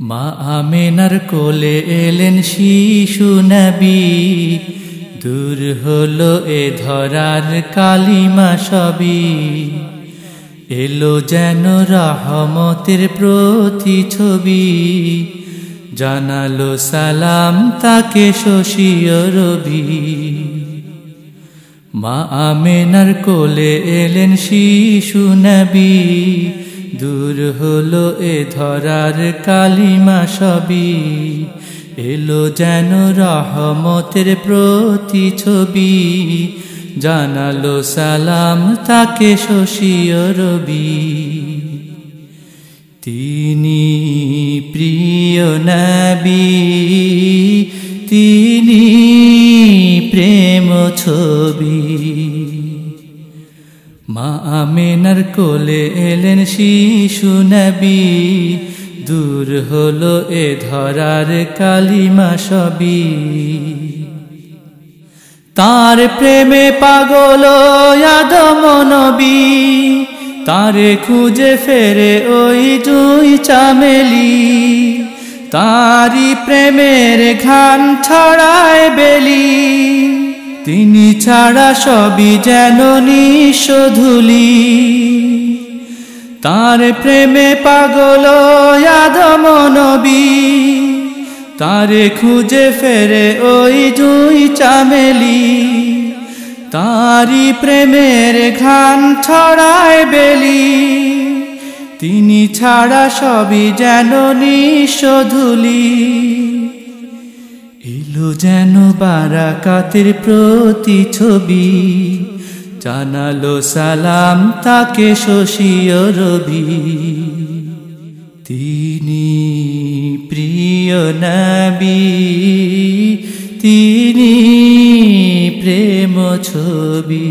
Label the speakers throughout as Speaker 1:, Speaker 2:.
Speaker 1: মা আমেনার কোলে এলেন শিশু নবী। দূর হলো এ ধরার কালিমা সবই। এলো যেন রহমতের প্রতি ছবি জানালো সালাম তাকে শশীয় রবি। মা আমেনার কোলে এলেন শিশু নবী। দূর হলো এ ধরার কালিমা সবই। এলো যেন রহমতের প্রতিছবি জানালো সালাম তাকে শশীয় রবি। তিনি প্রিয় নবী। তিনি প্রেম ছবি। মা আমেনার কোলে এলেন শিশু নবী। দূর হলো এ ধরার কালিমা সবই। তার প্রেমে পাগল আদম নবী। তারে খুঁজে ফেরে ওই দুই চামেলি। তারি প্রেমের ঘান ছড়ায় বেলি। তিনি ছাড়া সবই যেন নিঃশধুলি তার প্রেমে পাগল আদম নবী। তারে খুঁজে ফেরে ওই দুই চামেলি। তারি প্রেমের ঘান ছড়ায় বেলি। তিনি ছাড়া সবই যেন নিঃশধুলি এলো যেন বারাকাতের প্রতি ছবি। জানালো সালাম তাকে শশীয় রবি। তিনি প্রিয় নবী, তিনি প্রেম ছবি।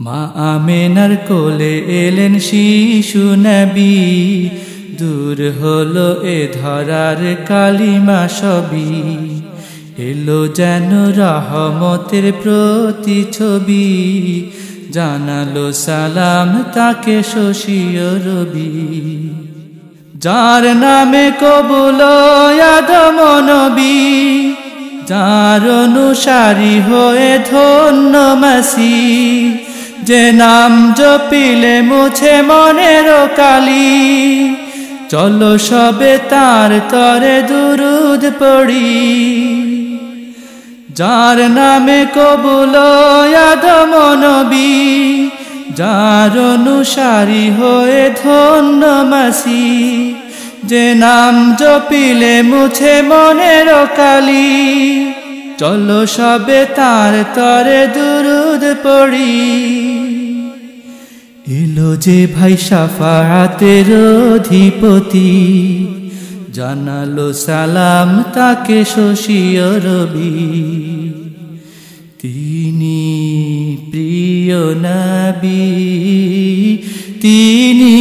Speaker 1: মা আমেনার কোলে এলেন শিশু নবী। দূর হলো এ ধরার কালিমা সবই এলো যেন রহমতের প্রতি ছবি জানালো সালাম তাকে শশীয় রবি। যার নামে কবুল আদম নবী, যার অনুসারী হয়ে ধন্য মাসি। যে নাম জপিলে মুছে মনের কালি। চলো সবে তার তরে দুরুদ পড়ি। যার নামে কবুল আদম নবী যার অনুসারী হয়ে ধন্য মাসি। যে নাম জপিলে মুছে মনের কালি চলো সবে তার তরে দুরুদ পড়ি। এলো যে ভাই সাফাতের অধিপতি, জানালো সালাম তাকে শশীয় রবি তিনি প্রিয় নবী, তিনি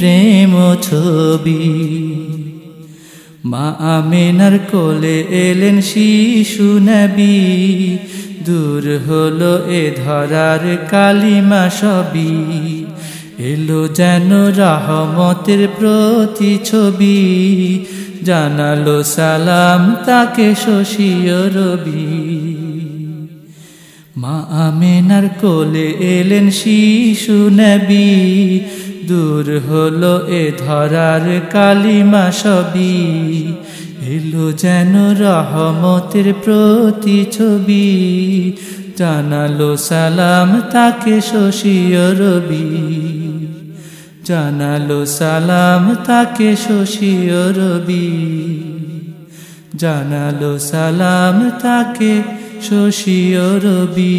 Speaker 1: প্রেম ছবি। মা আমেনার কোলে এলেন শিশু নবী। দূর হলো এ ধরার কালিমা সবই। এলো যেন রহমতের প্রতি ছবি জানালো সালাম তাকে শশীয় রবি। মা আমেনার কোলে এলেন শিশু নবী। দূর হলো এ ধরার কালিমা সবই। এলো যেন রহমতের প্রতি ছবি জানালো সালাম তাকে শশীয় রবি। জানালো সালাম তাকে শশীয় রবি। জানালো সালাম তাকে শশীয় রবি।